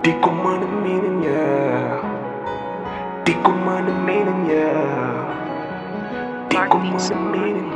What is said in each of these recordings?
Di ko man aminin niya Di ko man aminin niya Di ko man aminin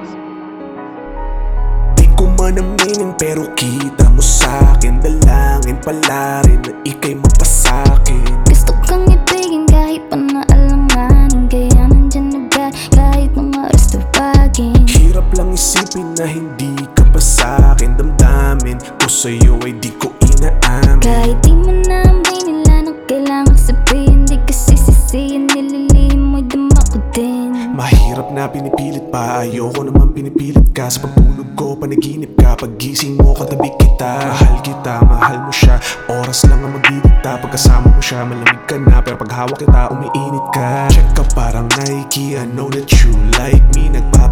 Di ko man aminin pero kita mo sa'kin Dalangin pala rin na ika'y mapasakin Gusto kang ibigin kahit pa naalanganin Kaya nandyan agad kahit mga oras tawagin Hirap lang isipin na hindi ka pa sa'kin Damdamin ko sa'yo ay di ko inaamin Kahit di mo na aminin lang ang kailangan sabihin Di kasi sisihin nililihim mo'y dama ko din. Mahirap na pinipilit pa Ayoko naman pinipilit ka. Sa pagtulog ko, panaginip ka Paggising mo, katabi kita. Mahal kita, mahal mo siya. Oras lang ang magdidikta Pagkasama mo siya, malamig ka na Pero pag hawak kita, umiinit ka. Check ka parang Nike I know that you like me puso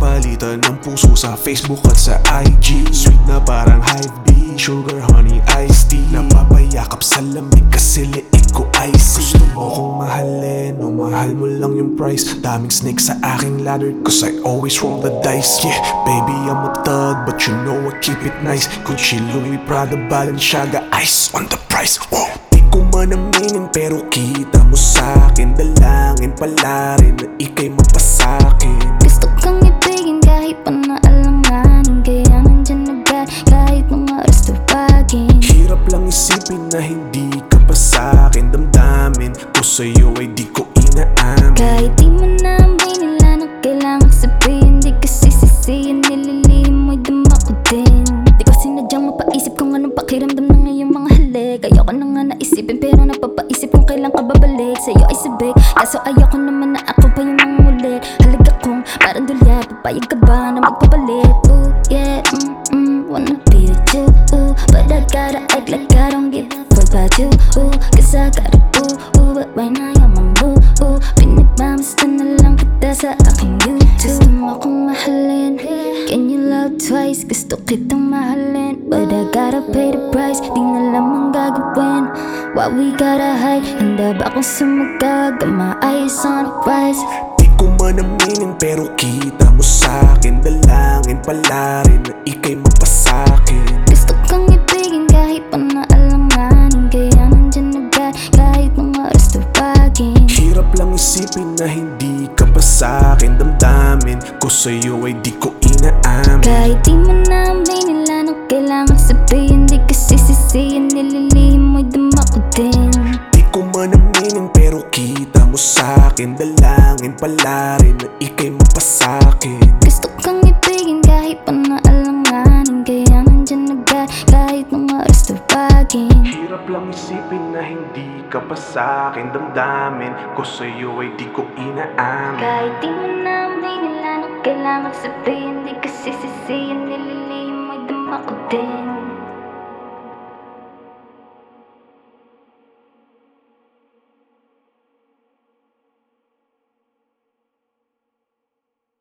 sa Facebook at sa IG Sweet na parang Hive bee Sugar, honey, iced tea. Napapayakap sa lamig kasi liig ko icy Gusto mo kong mahalin o mahal mo lang yung price. Daming snake sa aking ladder cause I always roll the dice. Yeah, baby I'm a thug but you know I keep it nice. Gucci, Louis, Prada, Balenciaga Ice on the price, whoa. Di ko man aminin pero kita mo sa'kin Dalangin pala rin mga oras tawagin Hirap lang isipin na hindi ka pa sa'kin Damdamin. Ko sa'yo ay di ko inaamin. Kahit di mo na aminin lang ang kailangan sabihin Di kasi sisihin nililihim mo'y dama ko din. Di ko sinadyang mapaisip kung anong pakiramdam ng iyong mga halik. Ayoko na nga naisipin pero napapaisip kung kailan ka babalik. Sa'yo ay sabik kaso ayoko naman na ako pa yung mangulit Halaga kong parang dulya papayag ka ba na twice? Gusto kitang mahalin But I gotta pay the price Di na lang ang gagawin Why we gotta hide? Handa ba akong sumagag? Got my eyes on the prize Di ko man aminin pero kita mo sa'kin Dalangin pala rin hindi ka pa sa'kin? Damdamin ko sa'yo ay di ko inaamin. Kahit di mo na aminin lang ang kailangan sabihin. Di kasi sisihin nililihim mo'y dama ko din. Di ko man aminin pero kita mo sa'kin. Dalangin pala rin na ika'y mapasakin Gusto kang ibigin kahit pa ka pa sa'kin Damdamin ko sa'yo ay di ko inaamin. Kahit di mo na aminin lang ang kailangan sabihin Di kasi sisihin